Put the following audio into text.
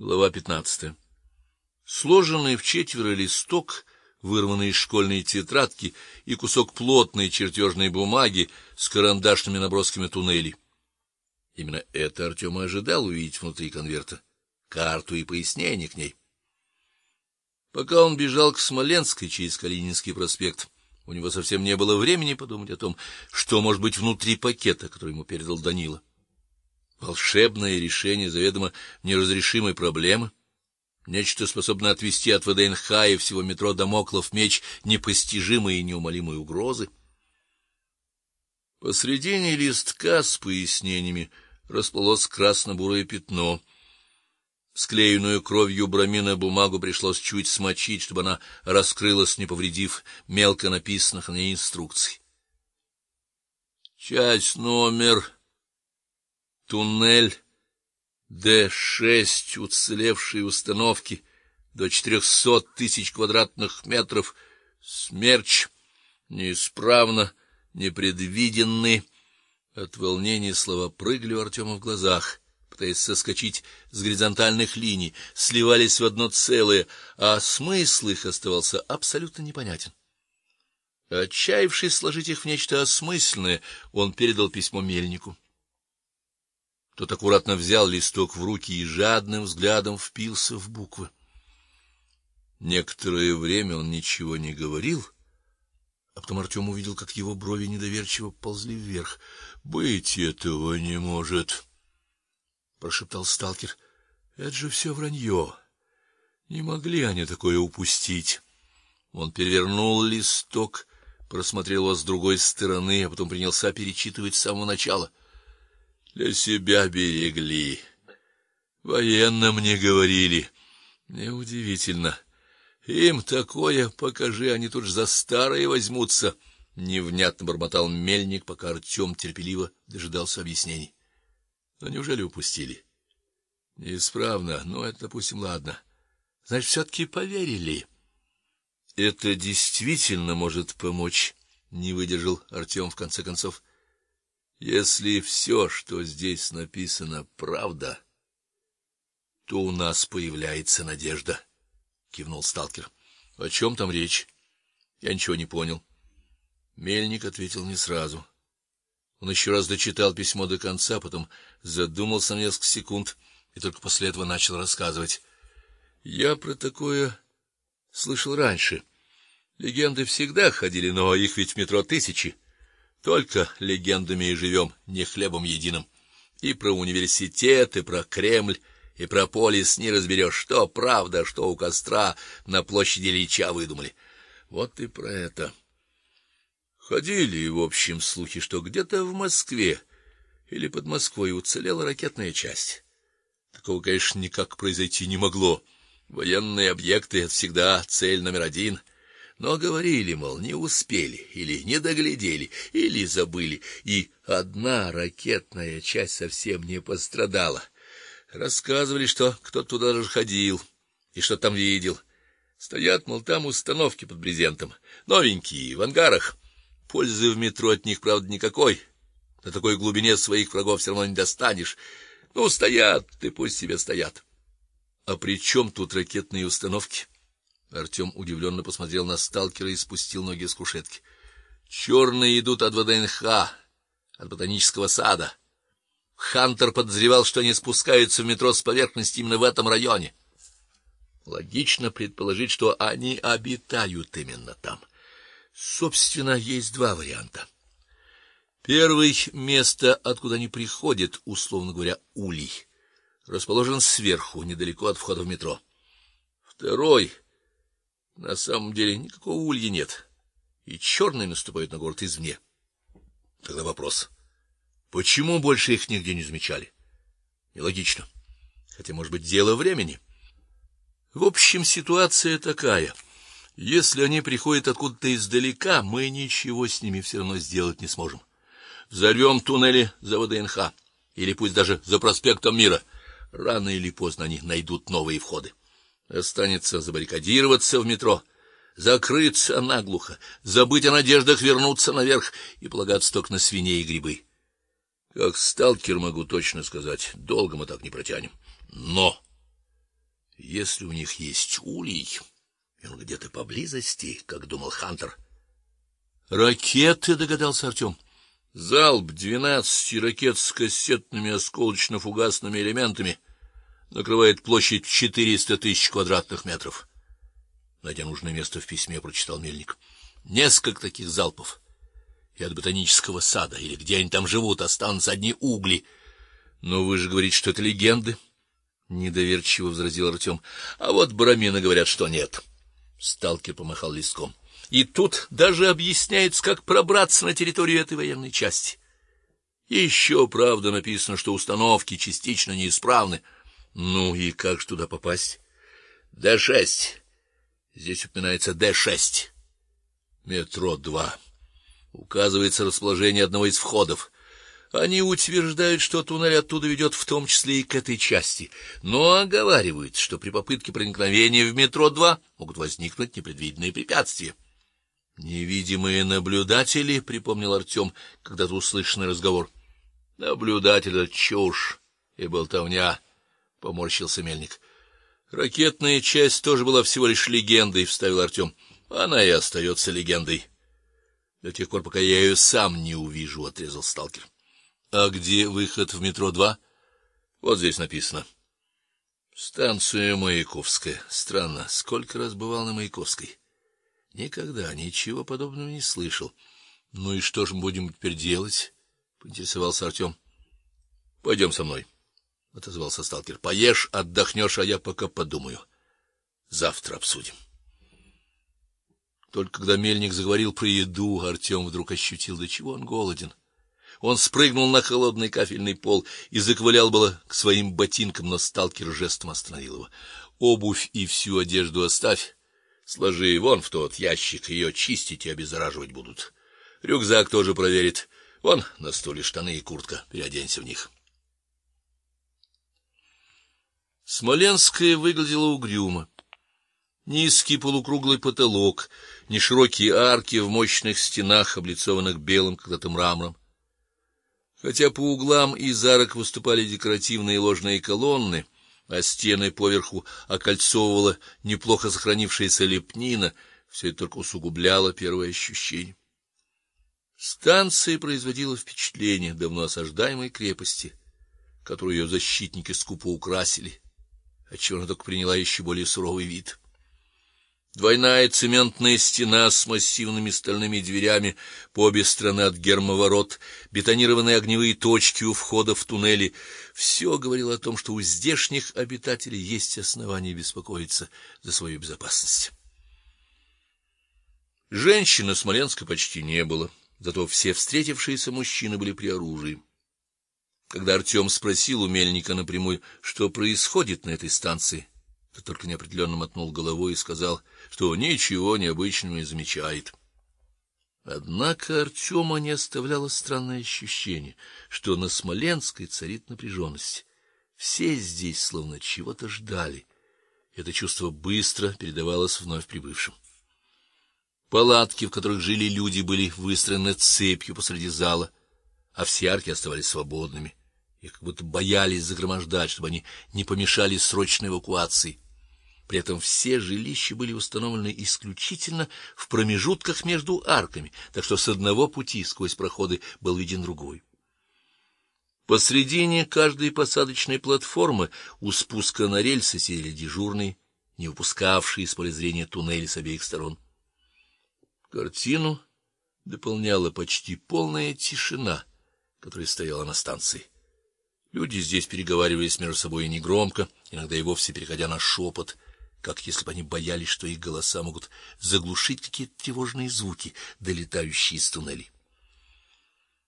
Глава пятнадцатая. Сложенный в четверо листок, вырванный из школьной тетрадки и кусок плотной чертежной бумаги с карандашными набросками туннелей. Именно это Артем и ожидал увидеть внутри конверта карту и пояснение к ней. Пока он бежал к Смоленской через Калининский проспект, у него совсем не было времени подумать о том, что может быть внутри пакета, который ему передал Данила. Волшебное решение заведомо неразрешимой проблемы, нечто способное отвести от ВДНХ и всего метро Дамоклов меч непостижимые и неумолимые угрозы. Посредине листка с пояснениями расплылось красно-бурое пятно. Склеенную кровью бромина бумагу пришлось чуть смочить, чтобы она раскрылась, не повредив мелко написанных на ней инструкций. Часть номер Туннель Д-6 уцелевшей установки до четырехсот тысяч квадратных метров, смерч неисправно, непредвиденный. От волнения слова прыгали у Артема в глазах, пытаясь соскочить с горизонтальных линий, сливались в одно целое, а смысл их оставался абсолютно непонятен. Отчаявшись сложить их в нечто осмысленное, он передал письмо мельнику. Тот аккуратно взял листок в руки и жадным взглядом впился в буквы. Некоторое время он ничего не говорил, а потом Артем увидел, как его брови недоверчиво ползли вверх. "Быть этого не может", прошептал сталкер. "Это же все вранье. Не могли они такое упустить". Он перевернул листок, просмотрел его с другой стороны, а потом принялся перечитывать с самого начала. Для себя берегли. Военным не говорили. Неудивительно. Им такое покажи, они тут же за старое возьмутся. Невнятно бормотал мельник, пока Артем терпеливо дожидался объяснений. Но неужели упустили? Неисправно, но это, допустим, ладно. Значит, все таки поверили. Это действительно может помочь, не выдержал Артем в конце концов. Если все, что здесь написано, правда, то у нас появляется надежда, кивнул сталкер. О чем там речь? Я ничего не понял. Мельник ответил не сразу. Он еще раз дочитал письмо до конца, потом задумался на несколько секунд и только после этого начал рассказывать. Я про такое слышал раньше. Легенды всегда ходили, но их ведь в метро тысячи. Только легендами и живем, не хлебом единым. И про университет, и про Кремль, и про полис не разберешь, что правда, что у костра на площади Ильича выдумали. Вот и про это. Ходили, в общем, слухи, что где-то в Москве или под Москвой уцелела ракетная часть. Такого, конечно, никак произойти не могло. Военные объекты это всегда цель номер один. Но говорили, мол, не успели или не доглядели, или забыли, и одна ракетная часть совсем не пострадала. Рассказывали, что кто-то туда даже ходил и что там видел. Стоят, мол, там установки под брезентом, новенькие, в ангарах. Пользы в метро от них, правда, никакой. На такой глубине своих врагов все равно не достанешь. Ну, стоят, ты пусть себе стоят. А при чем тут ракетные установки? Артем удивленно посмотрел на сталкера и спустил ноги с кушетки. Черные идут от ВДНХ, от ботанического сада. Хантер подозревал, что они спускаются в метро с поверхности именно в этом районе. Логично предположить, что они обитают именно там. Собственно, есть два варианта. Первый место, откуда они приходят, условно говоря, улей, расположен сверху, недалеко от входа в метро. Второй на самом деле никакого улья нет, и черные наступают на город извне. Тогда вопрос: почему больше их нигде не замечали? Нелогично. Хотя, может быть, дело времени. В общем, ситуация такая: если они приходят откуда-то издалека, мы ничего с ними все равно сделать не сможем. Взорвем туннели за ВДНХ или пусть даже за проспектом Мира, рано или поздно они найдут новые входы. Останется забаррикадироваться в метро, закрыться наглухо, забыть о надеждах вернуться наверх и полагаться только на свиней и грибы. Как сталкер могу точно сказать, долго мы так не протянем. Но если у них есть улей, и он где-то поблизости, как думал Хантер. Ракеты, догадался Артем. Залп двенадцати ракет с кассетными осколочно-фугасными элементами накрывает площадь в четыреста тысяч квадратных метров. Найдя нужное место в письме, прочитал Мельник. Несколько таких залпов. И от ботанического сада, или где они там живут, останутся одни угли. Но вы же говорите, что это легенды, недоверчиво возразил Артем. А вот брамины говорят, что нет. Сталкер помахал листком. И тут даже объясняется, как пробраться на территорию этой военной части. Еще, правда, написано, что установки частично неисправны. Ну и как же туда попасть? Д-6. Здесь упоминается Д-6. Метро 2. Указывается расположение одного из входов. Они утверждают, что туннель оттуда ведет в том числе и к этой части, но оговаривают, что при попытке проникновения в метро 2 могут возникнуть непредвиденные препятствия. Невидимые наблюдатели, припомнил Артем, когда-то услышанный разговор. Наблюдатель чушь и болтовня, поморщился Мельник. Ракетная часть тоже была всего лишь легендой, вставил Артем. Она и остается легендой. До тех пор, пока я ее сам не увижу, отрезал сталкер. А где выход в метро 2? Вот здесь написано. Станция Маяковская. Странно, сколько раз бывал на Маяковской. Никогда ничего подобного не слышал. Ну и что же мы будем теперь делать? поинтересовался Артем. — Пойдем со мной, отозвался сталкер. Поешь, отдохнешь, а я пока подумаю. Завтра обсудим. Только когда мельник заговорил про еду, Артем вдруг ощутил, до чего он голоден. Он спрыгнул на холодный кафельный пол и заковылял было к своим ботинкам, но сталкер жестом остановил его. Обувь и всю одежду оставь. Сложи вон в тот ящик, ее чистить и обеззараживать будут. Рюкзак тоже проверит. Вон на стуле штаны и куртка, переоденься в них. Смоленская выглядела угрюмо. Низкий полукруглый потолок, неширокие арки в мощных стенах, облицованных белым когда-то мрамором. Хотя по углам из арок выступали декоративные ложные колонны, а стены поверху окольцовывала неплохо сохранившаяся лепнина, все это только усугубляло первое ощущение. Станция производила впечатление давно осаждаемой крепости, которую ее защитники скупо украсили, отчего она только приняла еще более суровый вид. Двойная цементная стена с массивными стальными дверями по обе стороны от гермоворот, бетонированные огневые точки у входа в туннели все говорило о том, что у здешних обитателей есть основания беспокоиться за свою безопасность. Женщин на Смоленска почти не было, зато все встретившиеся мужчины были при оружии. Когда Артем спросил у мельника напрямую, что происходит на этой станции, тот только неопределенно мотнул головой и сказал, что ничего необычного не замечает. Однако Артема не оставляло странное ощущение, что на Смоленской царит напряженность. Все здесь словно чего-то ждали. Это чувство быстро передавалось вновь прибывшим. Палатки, в которых жили люди, были выстроены цепью посреди зала, а все арки оставались свободными. Их как будто боялись загромождать, чтобы они не помешали срочной эвакуации. При этом все жилища были установлены исключительно в промежутках между арками, так что с одного пути сквозь проходы был виден другой. Посредине каждой посадочной платформы у спуска на рельсы сидели дежурные, не упускавшие из поля зрения туннели с обеих сторон. Картину дополняла почти полная тишина, которая стояла на станции. Люди здесь переговаривались между собой негромко, иногда и вовсе переходя на шепот, как если бы они боялись, что их голоса могут заглушить какие-то тревожные звуки, долетающие из туннелей.